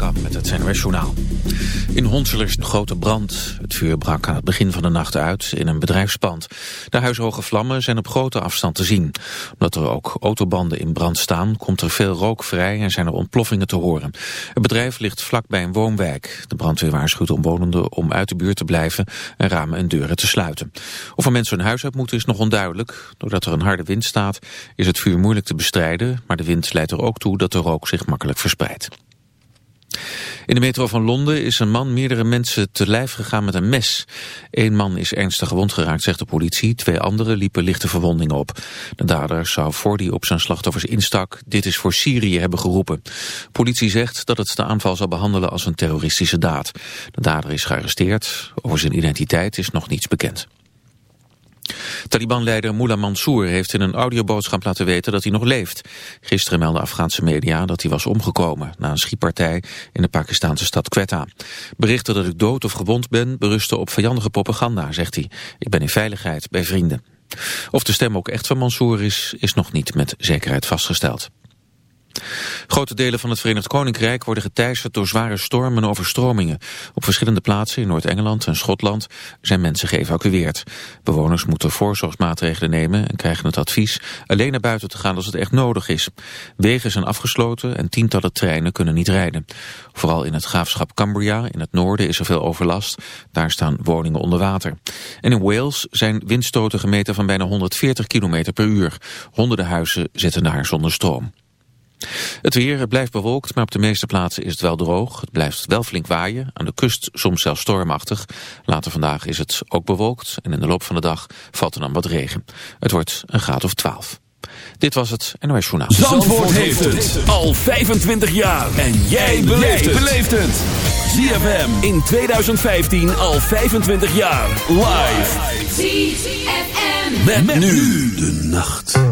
Met het NOS Journaal. In Honsel is een grote brand. Het vuur brak aan het begin van de nacht uit in een bedrijfspand. De huishoge vlammen zijn op grote afstand te zien. Omdat er ook autobanden in brand staan, komt er veel rook vrij en zijn er ontploffingen te horen. Het bedrijf ligt vlak bij een woonwijk. De brandweer waarschuwt omwonenden om uit de buurt te blijven en ramen en deuren te sluiten. Of er mensen hun huis uit moeten is nog onduidelijk. Doordat er een harde wind staat is het vuur moeilijk te bestrijden, maar de wind leidt er ook toe dat de rook zich makkelijk verspreidt. In de metro van Londen is een man meerdere mensen te lijf gegaan met een mes. Eén man is ernstig gewond geraakt, zegt de politie. Twee anderen liepen lichte verwondingen op. De dader zou voor die op zijn slachtoffers instak... dit is voor Syrië hebben geroepen. Politie zegt dat het de aanval zal behandelen als een terroristische daad. De dader is gearresteerd. Over zijn identiteit is nog niets bekend. Taliban-leider Mullah Mansour heeft in een audioboodschap laten weten dat hij nog leeft. Gisteren meldden Afghaanse media dat hij was omgekomen na een schietpartij in de Pakistanse stad Quetta. Berichten dat ik dood of gewond ben berusten op vijandige propaganda, zegt hij. Ik ben in veiligheid bij vrienden. Of de stem ook echt van Mansour is, is nog niet met zekerheid vastgesteld. Grote delen van het Verenigd Koninkrijk worden geteisterd door zware stormen en overstromingen. Op verschillende plaatsen in Noord-Engeland en Schotland zijn mensen geëvacueerd. Bewoners moeten voorzorgsmaatregelen nemen en krijgen het advies alleen naar buiten te gaan als het echt nodig is. Wegen zijn afgesloten en tientallen treinen kunnen niet rijden. Vooral in het graafschap Cumbria in het noorden is er veel overlast. Daar staan woningen onder water. En in Wales zijn windstoten gemeten van bijna 140 km per uur. Honderden huizen zitten daar zonder stroom. Het weer het blijft bewolkt, maar op de meeste plaatsen is het wel droog. Het blijft wel flink waaien, aan de kust soms zelfs stormachtig. Later vandaag is het ook bewolkt en in de loop van de dag valt er dan wat regen. Het wordt een graad of 12. Dit was het NOS Journaal. Zandvoort, Zandvoort heeft het al 25 jaar. En jij beleeft het. ZFM in 2015 al 25 jaar. Live. ZFM. met nu de nacht.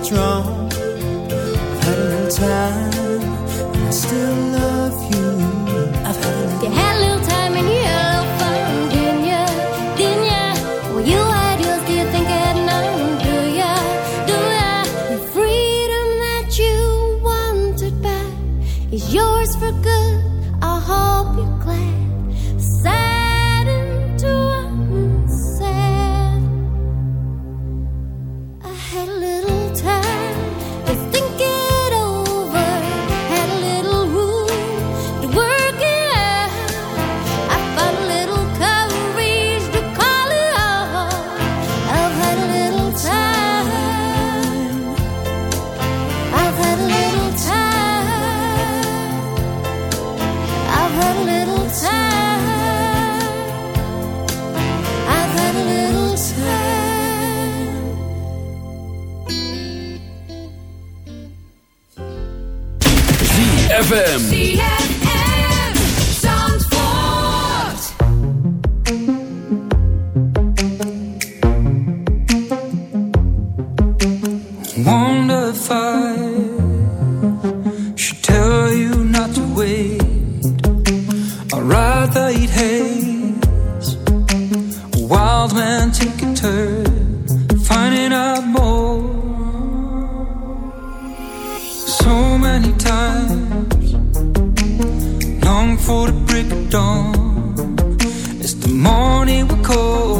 what's wrong. for the break of dawn. as the morning will call.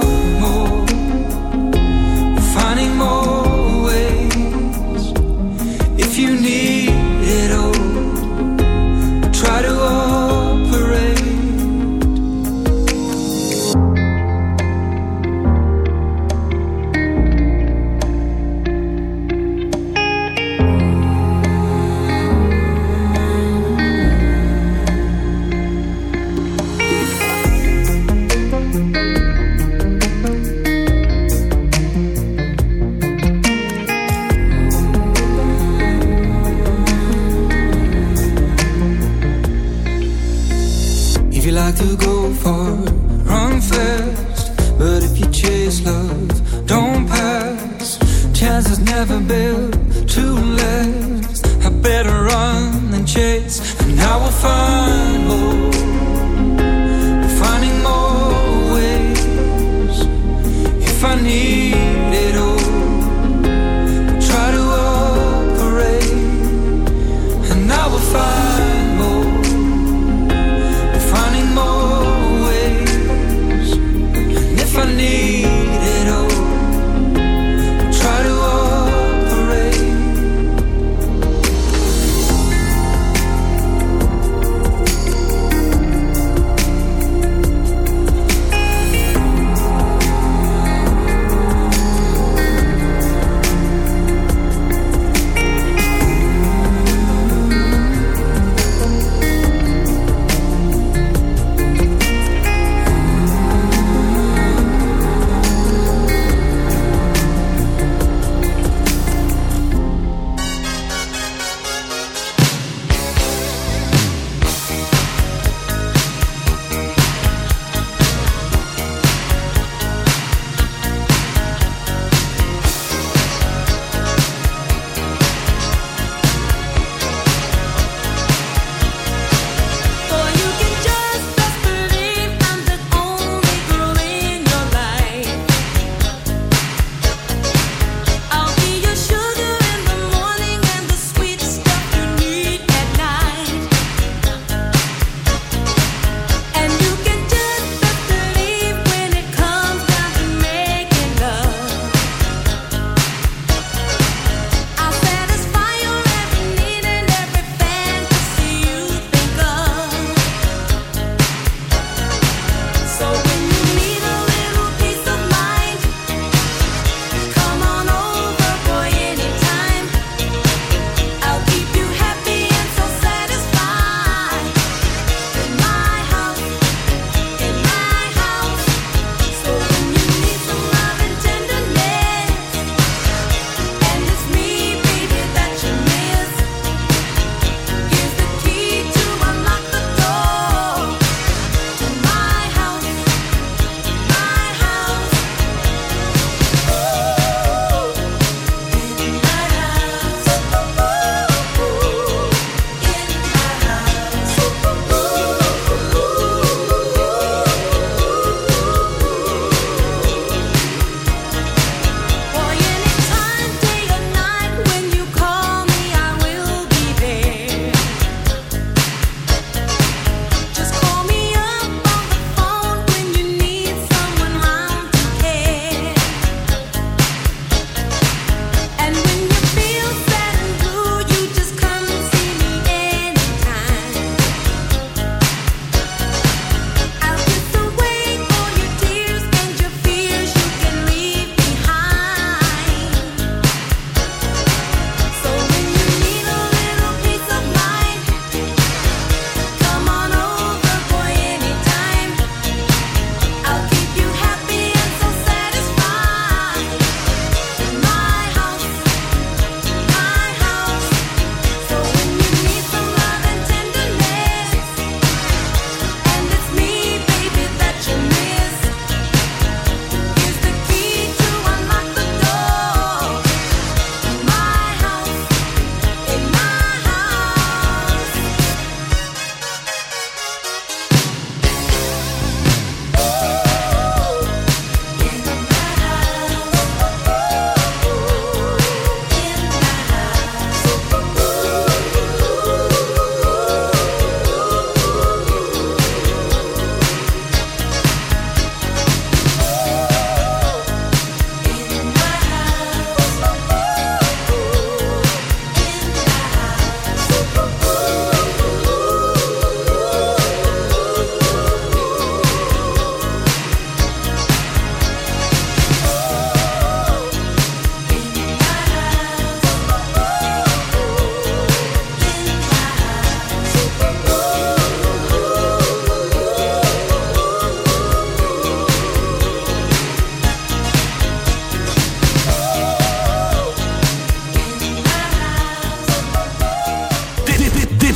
never built to last. I better run than chase, and I will find more. Finding more ways if I need.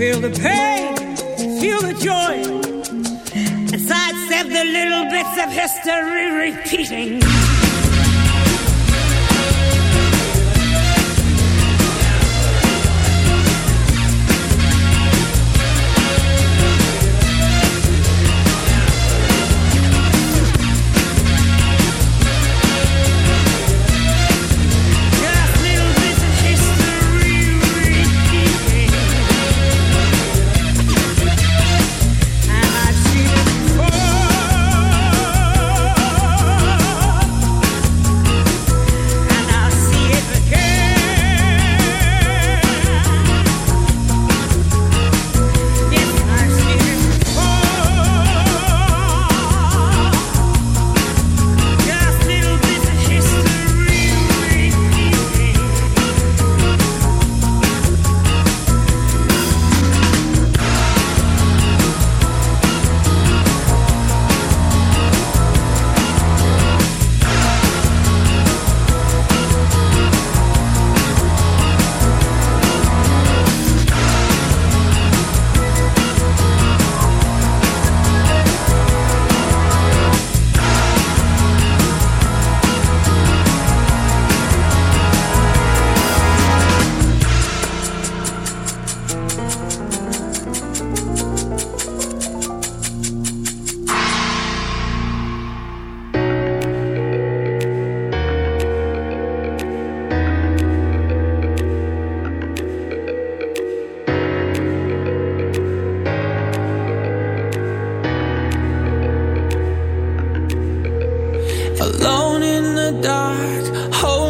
Feel the pain, feel the joy. And sidestep the little bits of history repeating. Alone in the dark, holding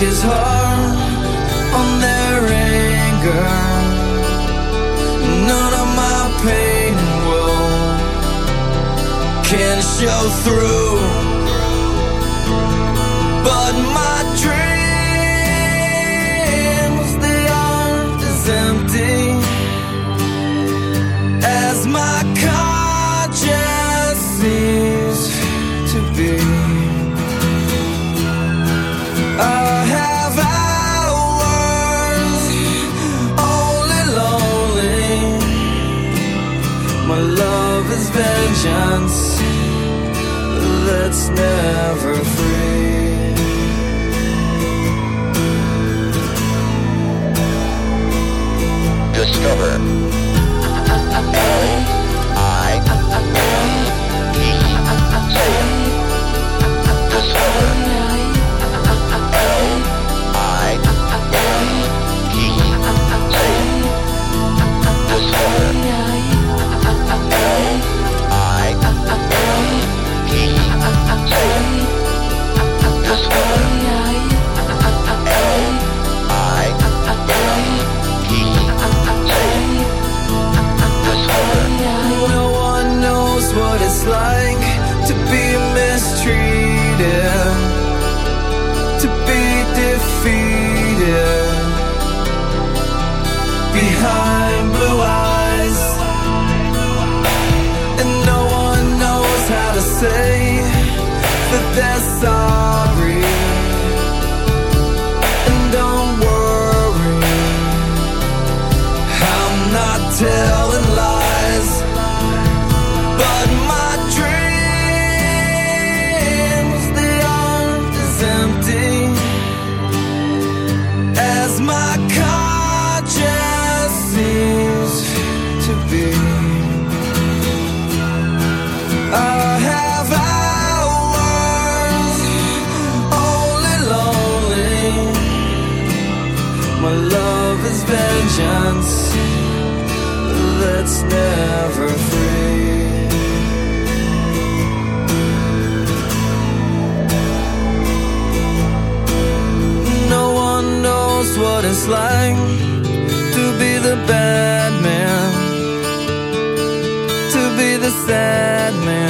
his heart on their anger. None of my pain and woe can show through. But my dreams, they aren't as empty as my conscience seems to be. Vengeance that's never free. Discover. Discover. My love is vengeance that's never free. No one knows what it's like to be the bad man, to be the sad man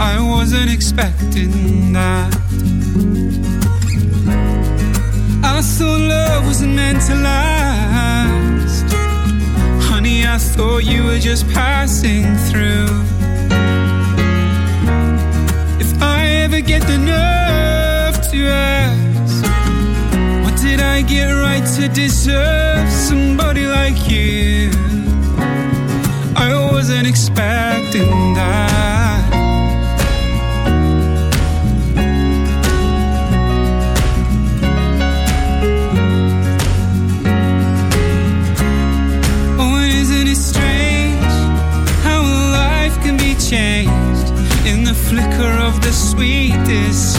I wasn't expecting that. I thought love wasn't meant to last. Honey, I thought you were just passing through. If I ever get the nerve to ask, what did I get right to deserve somebody like you? I wasn't expecting that.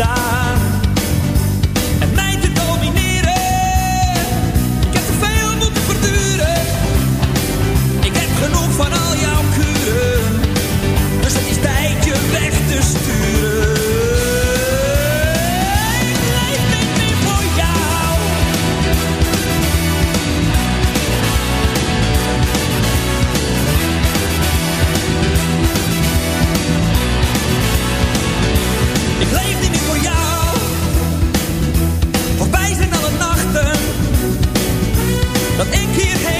blijven hier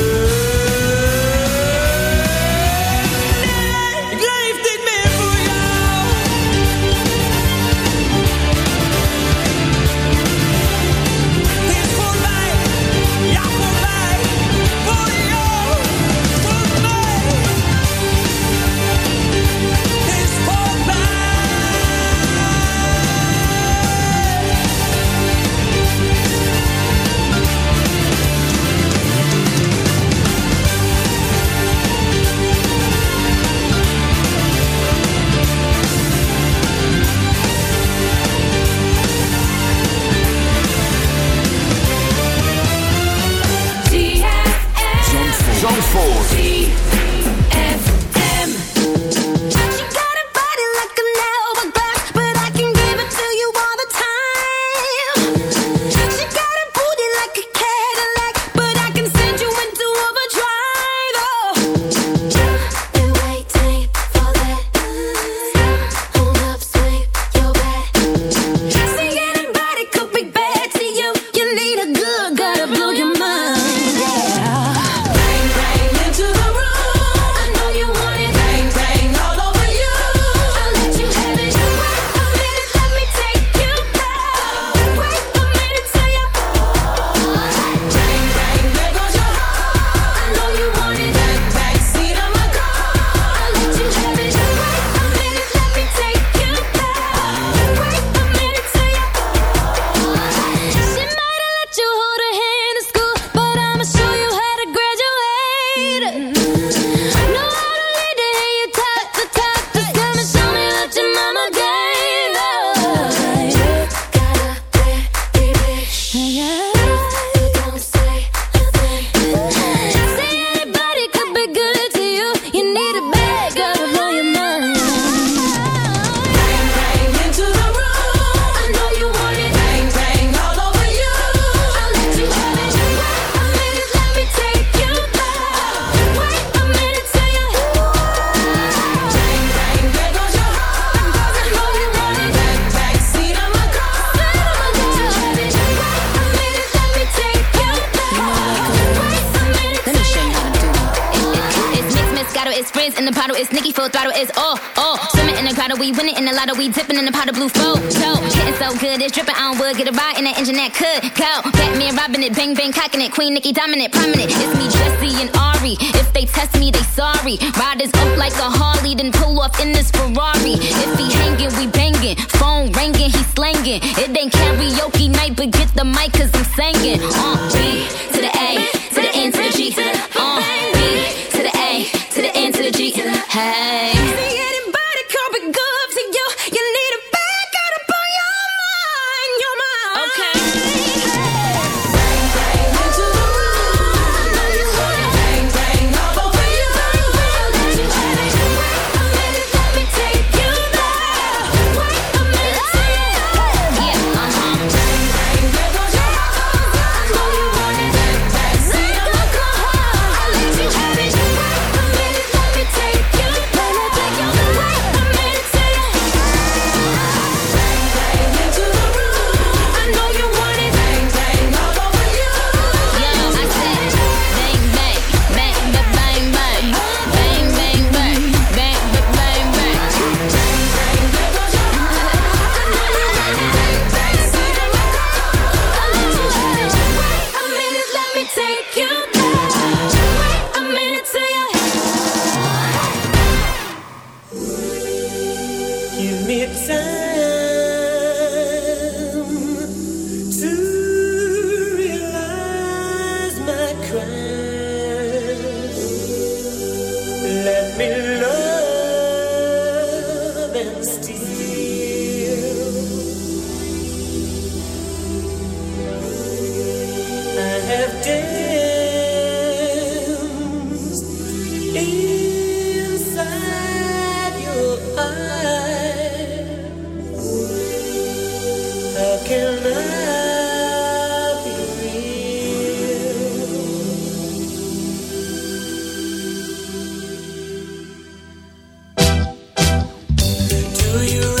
Do you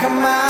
come out.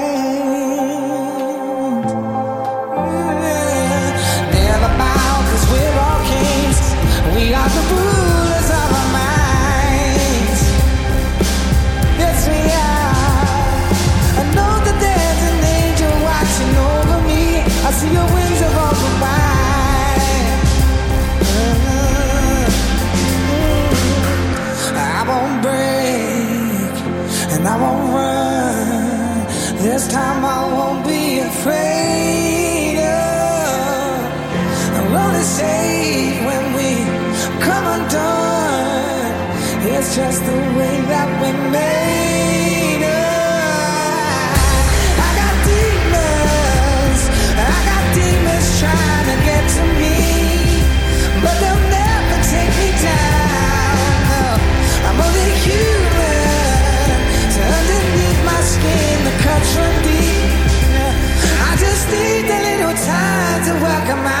just the way that we made. I got demons, I got demons trying to get to me, but they'll never take me down. I'm only human, so underneath my skin, the cuts run deep. I just need a little time to out.